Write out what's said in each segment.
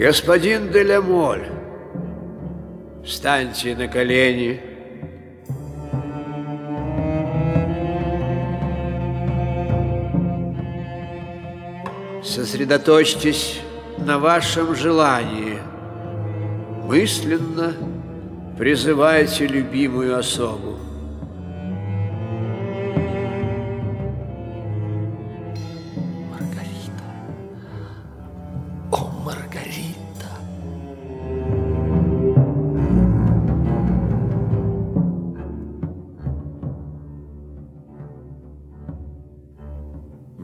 Господин Делямоль, встаньте на колени. Сосредоточьтесь на вашем желании. Мысленно призывайте любимую особу.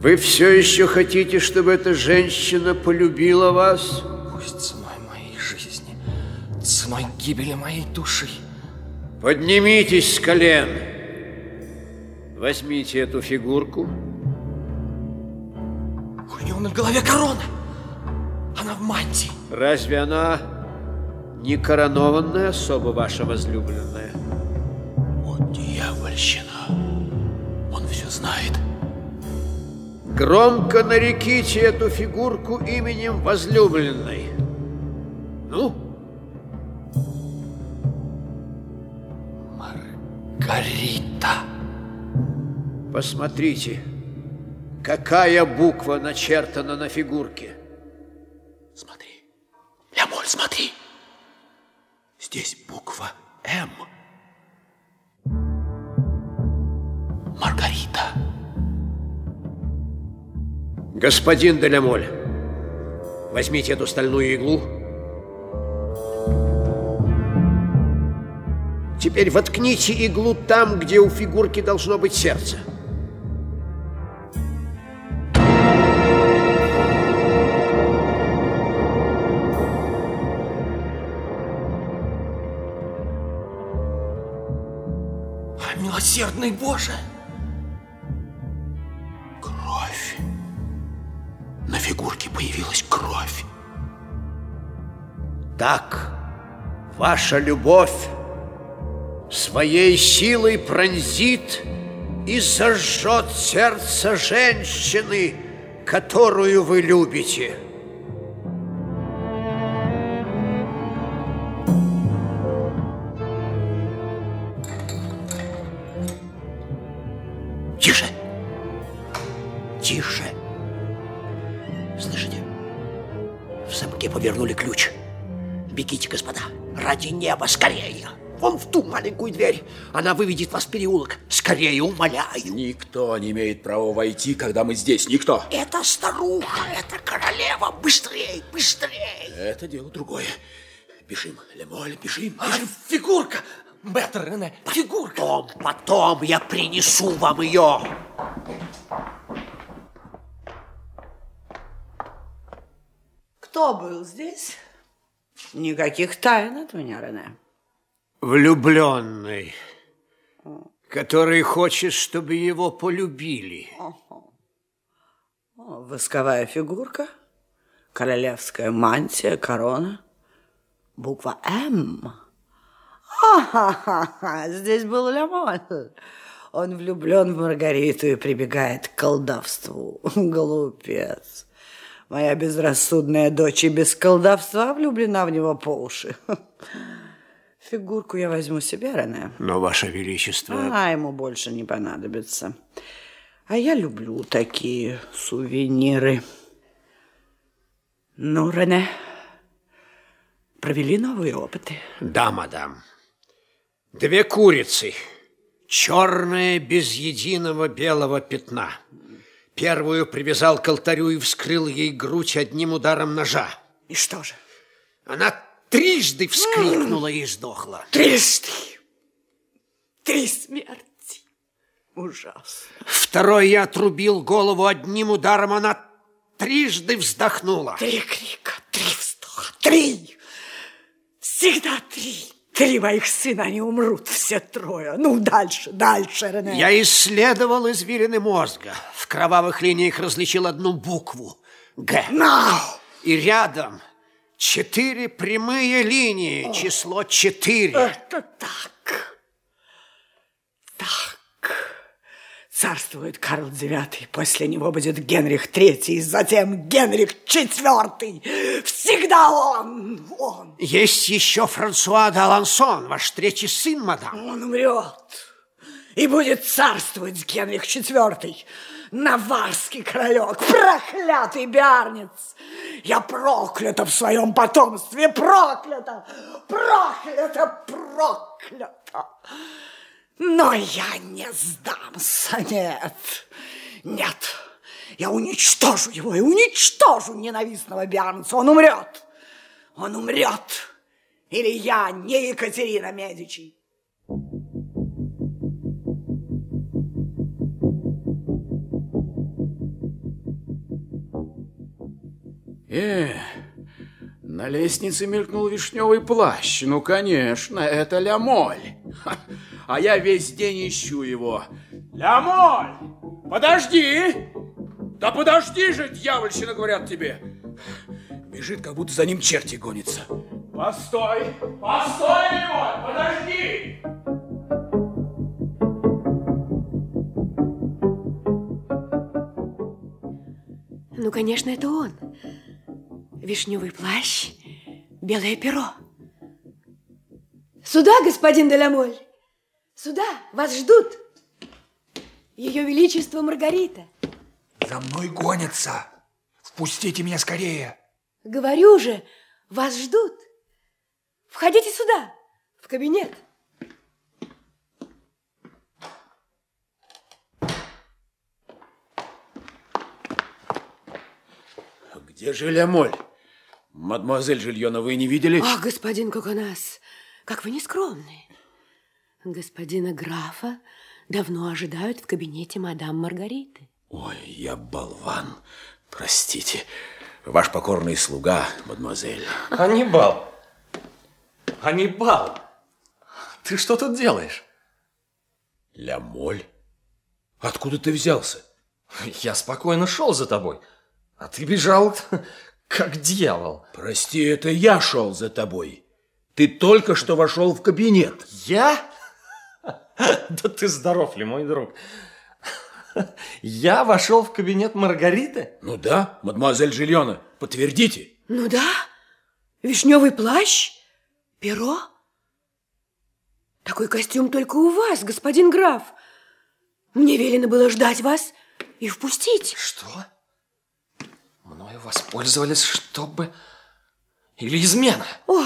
Вы все еще хотите, чтобы эта женщина полюбила вас? Пусть ценой моей жизни, ценой гибели моей души. Поднимитесь с колен. Возьмите эту фигурку. У нее на голове корона. Она в мантии. Разве она не коронованная особа ваша возлюбленная? Вот дьявольщина. Он все знает. Громко нареките эту фигурку именем возлюбленной. Ну? Маргарита. Посмотрите, какая буква начертана на фигурке. Смотри. Лямоль, смотри. Здесь буква М. Господин Делямоль, возьмите эту стальную иглу. Теперь воткните иглу там, где у фигурки должно быть сердце. Милосердный Боже! Появилась кровь. Так, ваша любовь своей силой пронзит и зажжет сердце женщины, которую вы любите. Неба, скорее! Вон в ту маленькую дверь. Она выведет вас в переулок. Скорее, умоляю. Никто не имеет права войти, когда мы здесь. Никто. Это старуха, это королева. Быстрее, быстрее. Это дело другое. Бежим, Лемоль, бежим. А, фигурка! Мэтр Рене, фигурка! Потом, потом я принесу вам ее. Кто был здесь? Никаких тайн от меня, Рене. Влюбленный, который хочет, чтобы его полюбили. О, восковая фигурка, королевская мантия, корона, буква М. Ха-ха-ха, здесь был Лямоль. Он влюблен в Маргариту и прибегает к колдовству. Глупец. Моя безрассудная дочь и без колдовства влюблена в него по уши. Фигурку я возьму себе, Рене. Но, Ваше Величество... Она ему больше не понадобится. А я люблю такие сувениры. Ну, Рене, провели новые опыты? Да, мадам. Две курицы, черные, без единого белого пятна. Первую привязал к алтарю и вскрыл ей грудь одним ударом ножа. И что же? Она трижды вскрикнула и сдохла. Трижды! Три смерти! Ужасно. Второй я отрубил голову одним ударом, она трижды вздохнула. Три крика, три вздоха, три! Всегда три! Три моих сына, они умрут все трое. Ну, дальше, дальше, Рене. Я исследовал извилины мозга. В кровавых линиях различил одну букву – Г. Now! И рядом четыре прямые линии, число четыре. Это так. Так. Царствует Карл IX, после него будет Генрих III, затем Генрих IV. Всегда он, он. Есть еще Франсуа d'Аленсон, ваш третий сын, мадам. Он умрет и будет царствовать Генрих IV. Наварский королек, проклятый биарнец. Я проклята в своем потомстве, проклята, проклята, проклята. Но я не сдамся, нет, нет. Я уничтожу его и уничтожу ненавистного биарнца. Он умрет, он умрет. Или я не Екатерина Медичи. Э, на лестнице мелькнул вишневый плащ. Ну, конечно, это Лямоль. А я весь день ищу его. Лямоль, подожди! Да подожди же, дьявольщина, говорят тебе. Бежит, как будто за ним черти гонится. Постой, постой, Лямоль, подожди! Ну, конечно, это он. Вишневый плащ, белое перо. Сюда, господин Делямоль! Сюда, вас ждут! Ее Величество Маргарита. За мной гонятся. Впустите меня скорее. Говорю же, вас ждут. Входите сюда, в кабинет. Где же Лямоль? Мадемуазель Жильона, вы не видели? Ах, господин Коконас, как вы нескромны. Господина графа давно ожидают в кабинете мадам Маргариты. Ой, я болван. Простите. Ваш покорный слуга, мадемуазель. Аннибал! Аннибал! Ты что тут делаешь? Лямоль? Откуда ты взялся? Я спокойно шел за тобой, а ты бежал, как дьявол. Прости, это я шел за тобой. Ты только что вошел в кабинет. Я? Да ты здоров ли, мой друг? Я вошел в кабинет Маргариты? Ну да, мадемуазель Жильона, подтвердите. Ну да, вишневый плащ, перо. Такой костюм только у вас, господин граф. Мне велено было ждать вас и впустить. Что? Мною воспользовались, чтобы... Или измена? О,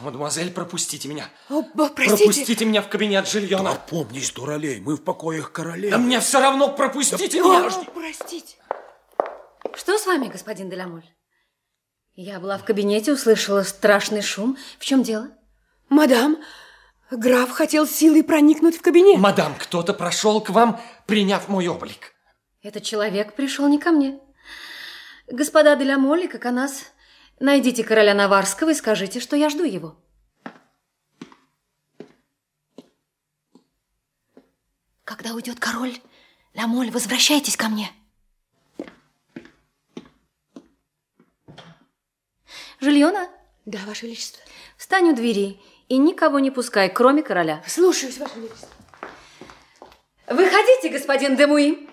Мадемуазель, пропустите меня. о, простите. Пропустите меня в кабинет Жильона. Опомнись, дуралей, мы в покоях королевы. Да мне все равно, пропустите О, меня. простите. Что с вами, господин Делямоль? Я была в кабинете, услышала страшный шум. В чем дело? Мадам, граф хотел силой проникнуть в кабинет. Мадам, кто-то прошел к вам, приняв мой облик. Этот человек пришел не ко мне. Господа Делямоль и Коконас, найдите короля Наварского и скажите, что я жду его. Когда уйдет король, Ламоль, возвращайтесь ко мне. Жильона, Да, Ваше Величество. встань у двери и никого не пускай, кроме короля. Слушаюсь, Ваше Величество. Выходите, господин Демуи.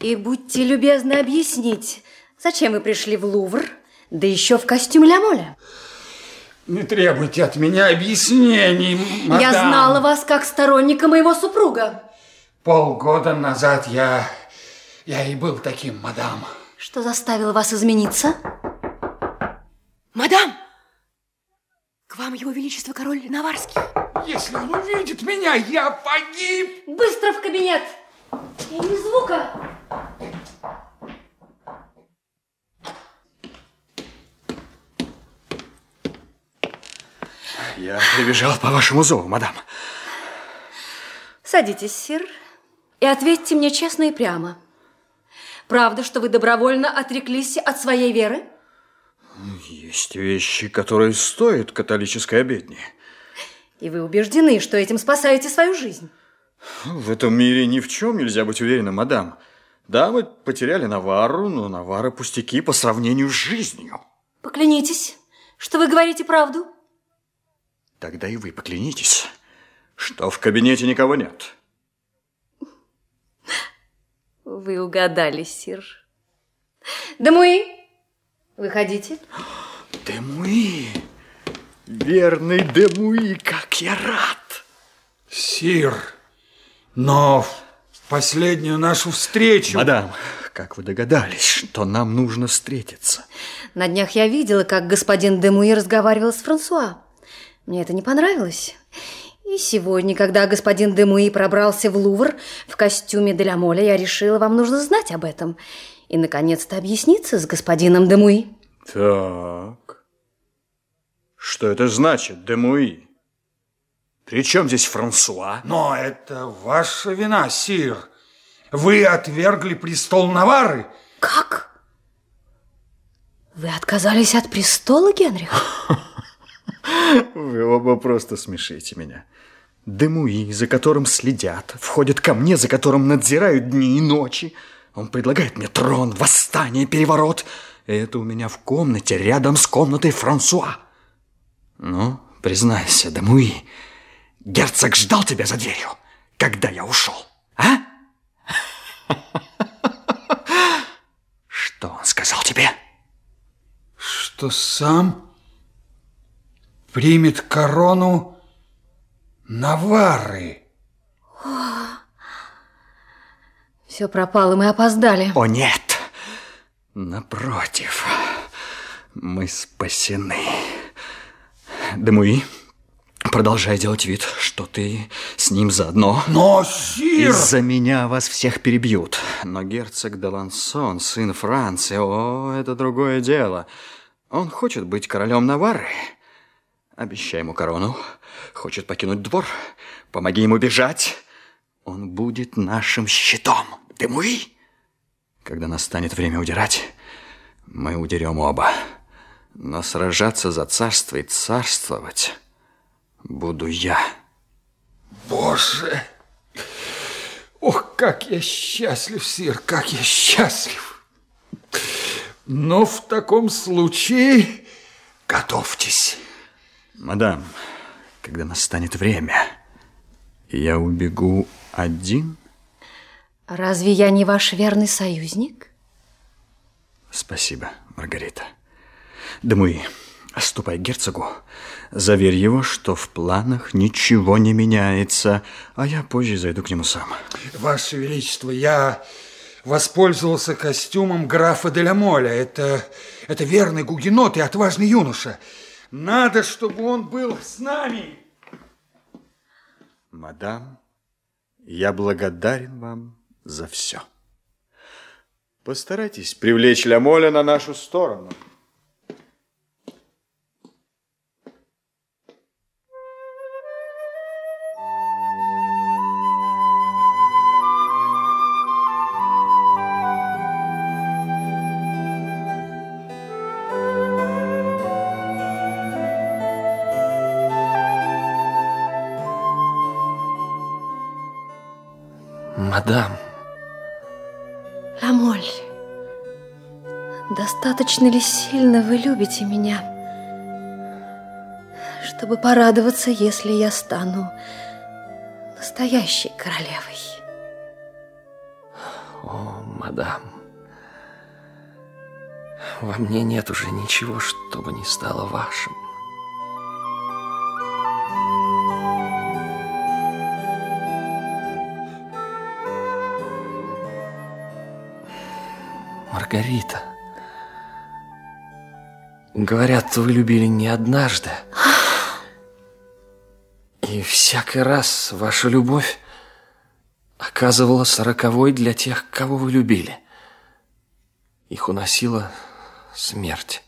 И будьте любезны объяснить, зачем вы пришли в Лувр, да еще в костюме Ламоля. Не требуйте от меня объяснений, мадам. Я знала вас как сторонника моего супруга. Полгода назад я... Я и был таким, мадам. Что заставило вас измениться? Мадам, к вам его величество король Наварский. Если он увидит меня, я погиб. Быстро в кабинет! И ни звука! Я прибежал по вашему зову, мадам. Садитесь, сир, и ответьте мне честно и прямо. Правда, что вы добровольно отреклись от своей веры? Есть вещи, которые стоят католической обедни. И вы убеждены, что этим спасаете свою жизнь? В этом мире ни в чем нельзя быть уверенным, мадам. Да, мы потеряли Навару, но Навара пустяки по сравнению с жизнью. Поклянитесь, что вы говорите правду? Тогда и вы поклянитесь, что в кабинете никого нет. Вы угадали, сир. Демуи, выходите. Демуи, верный Демуи, как я рад. Сир, но в последнюю нашу встречу... Мадам, как вы догадались, что нам нужно встретиться? На днях я видела, как господин Демуи разговаривал с Франсуа. Мне это не понравилось. И сегодня, когда господин Демуи пробрался в Лувр в костюме Деля Моля, я решила, вам нужно знать об этом. И, наконец-то, объясниться с господином Демуи. Так. Что это значит, Демуи? При чем здесь Франсуа? Но это ваша вина, сир. Вы отвергли престол Навары. Как? Вы отказались от престола, Генрих? Вы оба просто смешите меня. Демуи, за которым следят, входит ко мне, за которым надзирают дни и ночи. Он предлагает мне трон, восстание, переворот. Это у меня в комнате, рядом с комнатой Франсуа. Ну, признайся, Демуи, герцог ждал тебя за дверью, когда я ушел, а? Что он сказал тебе? Что сам примет корону Навары. Все пропало, мы опоздали. О, нет. Напротив, мы спасены. Демуи, продолжай делать вид, что ты с ним заодно. Но, сир... Из-за меня вас всех перебьют. Но герцог Далансон, сын Франции, о, это другое дело. Он хочет быть королем Наварры. Обещай ему корону. Хочет покинуть двор. Помоги ему бежать. Он будет нашим щитом. Демуи! Когда настанет время удирать, мы удерем оба. Но сражаться за царство и царствовать буду я. Боже! Ох, как я счастлив, сир, как я счастлив! Но в таком случае готовьтесь. Мадам, когда настанет время, я убегу один? Разве я не ваш верный союзник? Спасибо, Маргарита. Демуи, ступай к герцогу, заверь его, что в планах ничего не меняется, а я позже зайду к нему сам. Ваше Величество, я воспользовался костюмом графа Делямоля. Это, это верный гугенот и отважный юноша. Надо, чтобы он был с нами. Мадам, я благодарен вам за все. Постарайтесь привлечь Лямоля на нашу сторону. Мадам. Ламоль, достаточно ли сильно вы любите меня, чтобы порадоваться, если я стану настоящей королевой? О, мадам, во мне нет уже ничего, чтобы не стало вашим. Маргарита. Говорят, вы любили не однажды. И всякий раз ваша любовь оказывалась роковой для тех, кого вы любили. Их уносила смерть.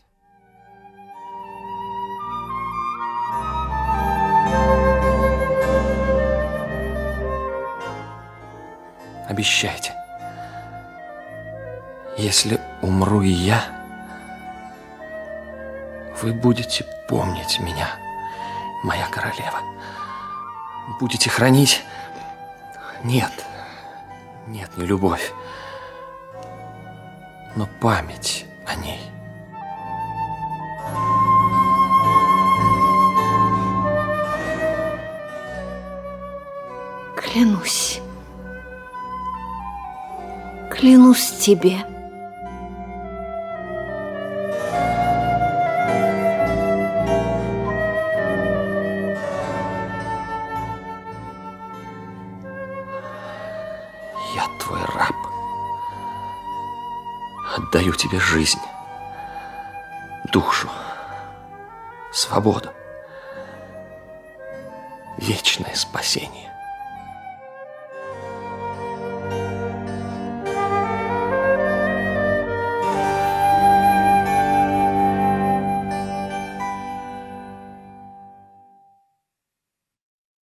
Обещайте. Если умру и я, вы будете помнить меня, моя королева. Будете хранить... Нет, нет, не любовь, но память о ней. Клянусь. Клянусь тебе. Я твой раб. Отдаю тебе жизнь, душу, свободу, вечное спасение.